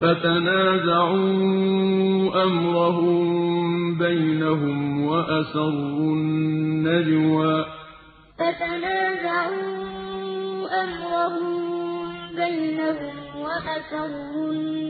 فَتَنَازَعُوا أَمْرَهُم بَيْنَهُمْ وَأَسَرُّوا النَّجْوَىٰ. فَتَنَازَعُوا أَمْرَهُم بَيْنَهُمْ وَأَسَرُّوا النَّجْوَىٰ.